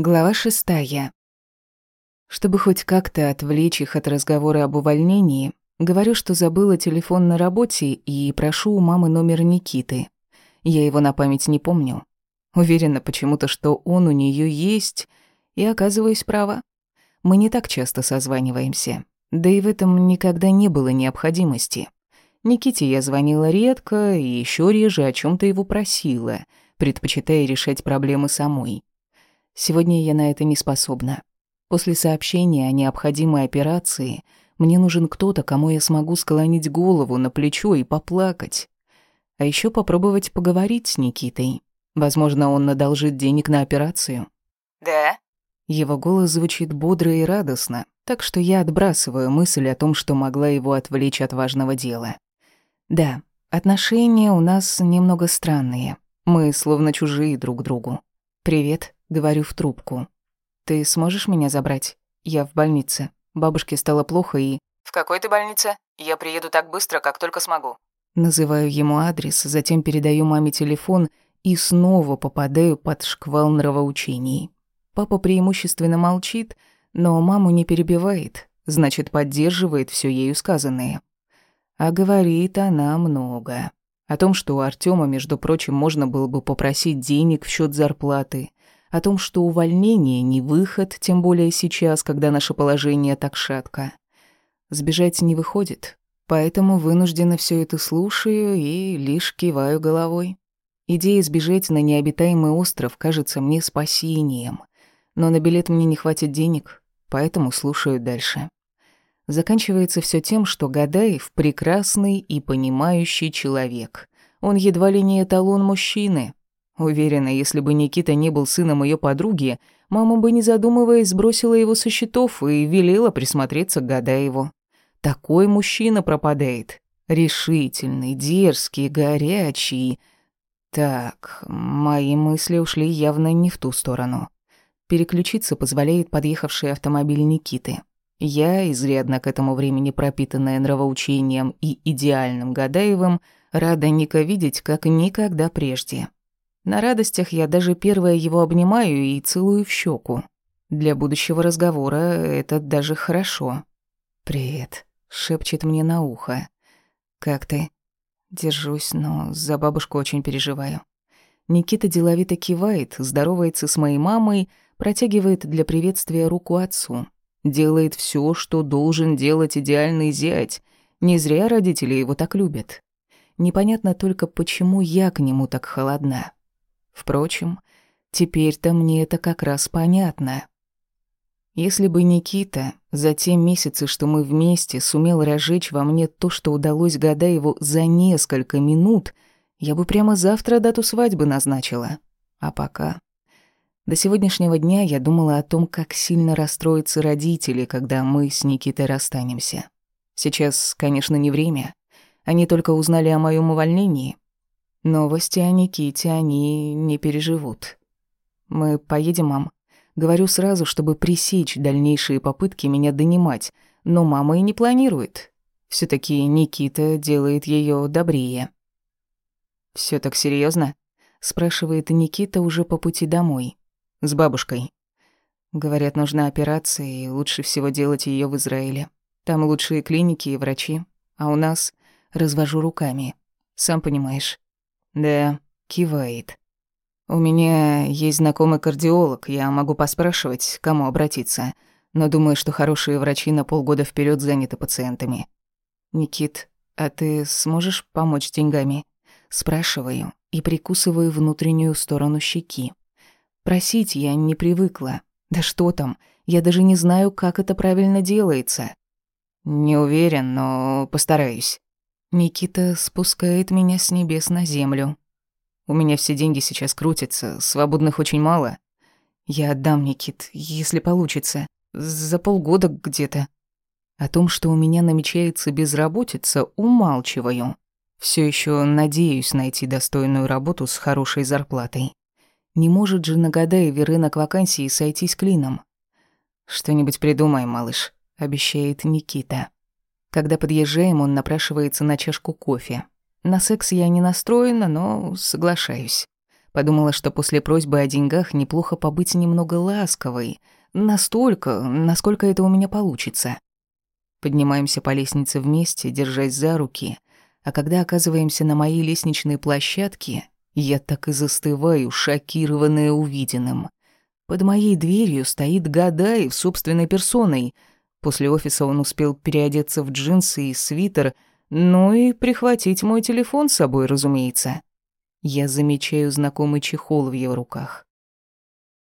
Глава шестая. Чтобы хоть как-то отвлечь их от разговора об увольнении, говорю, что забыла телефон на работе и прошу у мамы номер Никиты. Я его на память не помню. Уверена почему-то, что он у нее есть, и оказываюсь права. Мы не так часто созваниваемся, да и в этом никогда не было необходимости. Никите я звонила редко и еще реже о чем то его просила, предпочитая решать проблемы самой. Сегодня я на это не способна. После сообщения о необходимой операции мне нужен кто-то, кому я смогу склонить голову на плечо и поплакать. А еще попробовать поговорить с Никитой. Возможно, он надолжит денег на операцию. «Да?» Его голос звучит бодро и радостно, так что я отбрасываю мысль о том, что могла его отвлечь от важного дела. Да, отношения у нас немного странные. Мы словно чужие друг другу. «Привет», — говорю в трубку. «Ты сможешь меня забрать? Я в больнице. Бабушке стало плохо и...» «В какой ты больнице? Я приеду так быстро, как только смогу». Называю ему адрес, затем передаю маме телефон и снова попадаю под шквал нравоучений. Папа преимущественно молчит, но маму не перебивает, значит, поддерживает все ею сказанное. А говорит она много. О том, что у Артема, между прочим, можно было бы попросить денег в счет зарплаты. О том, что увольнение не выход, тем более сейчас, когда наше положение так шатко. Сбежать не выходит, поэтому вынуждена все это слушаю и лишь киваю головой. Идея сбежать на необитаемый остров кажется мне спасением. Но на билет мне не хватит денег, поэтому слушаю дальше. Заканчивается все тем, что Гадаев прекрасный и понимающий человек. Он едва ли не эталон мужчины. Уверена, если бы Никита не был сыном ее подруги, мама бы, не задумываясь, сбросила его со счетов и велела присмотреться к Гадаеву. Такой мужчина пропадает. Решительный, дерзкий, горячий. Так, мои мысли ушли явно не в ту сторону. Переключиться позволяет подъехавший автомобиль Никиты. Я, изрядно к этому времени пропитанная нравоучением и идеальным Гадаевым, рада Ника видеть, как никогда прежде. На радостях я даже первое его обнимаю и целую в щеку. Для будущего разговора это даже хорошо. «Привет», — шепчет мне на ухо. «Как ты?» Держусь, но за бабушку очень переживаю. Никита деловито кивает, здоровается с моей мамой, протягивает для приветствия руку отцу. Делает все, что должен делать идеальный зять. Не зря родители его так любят. Непонятно только, почему я к нему так холодна. Впрочем, теперь-то мне это как раз понятно. Если бы Никита за те месяцы, что мы вместе, сумел разжечь во мне то, что удалось Гадаеву за несколько минут, я бы прямо завтра дату свадьбы назначила. А пока... До сегодняшнего дня я думала о том, как сильно расстроятся родители, когда мы с Никитой расстанемся. Сейчас, конечно, не время. Они только узнали о моем увольнении. Новости о Никите они не переживут. Мы поедем, мам. Говорю сразу, чтобы пресечь дальнейшие попытки меня донимать, но мама и не планирует. все таки Никита делает ее добрее. Все так серьезно? спрашивает Никита уже по пути домой. С бабушкой. Говорят, нужна операция, и лучше всего делать ее в Израиле. Там лучшие клиники и врачи. А у нас развожу руками. Сам понимаешь. Да, кивает. У меня есть знакомый кардиолог, я могу поспрашивать, кому обратиться. Но думаю, что хорошие врачи на полгода вперед заняты пациентами. Никит, а ты сможешь помочь деньгами? Спрашиваю и прикусываю внутреннюю сторону щеки. Просить я не привыкла. Да что там, я даже не знаю, как это правильно делается. Не уверен, но постараюсь. Никита спускает меня с небес на землю. У меня все деньги сейчас крутятся, свободных очень мало. Я отдам, Никит, если получится. За полгода где-то. О том, что у меня намечается безработица, умалчиваю. Все еще надеюсь найти достойную работу с хорошей зарплатой. Не может же на Гадаеве рынок вакансий сойтись клином. «Что-нибудь придумаем, малыш», — обещает Никита. Когда подъезжаем, он напрашивается на чашку кофе. На секс я не настроена, но соглашаюсь. Подумала, что после просьбы о деньгах неплохо побыть немного ласковой. Настолько, насколько это у меня получится. Поднимаемся по лестнице вместе, держась за руки. А когда оказываемся на моей лестничной площадке, я так и застываю, шокированная увиденным. Под моей дверью стоит Гадаев собственной персоной. После офиса он успел переодеться в джинсы и свитер, ну и прихватить мой телефон с собой, разумеется. Я замечаю знакомый чехол в его руках.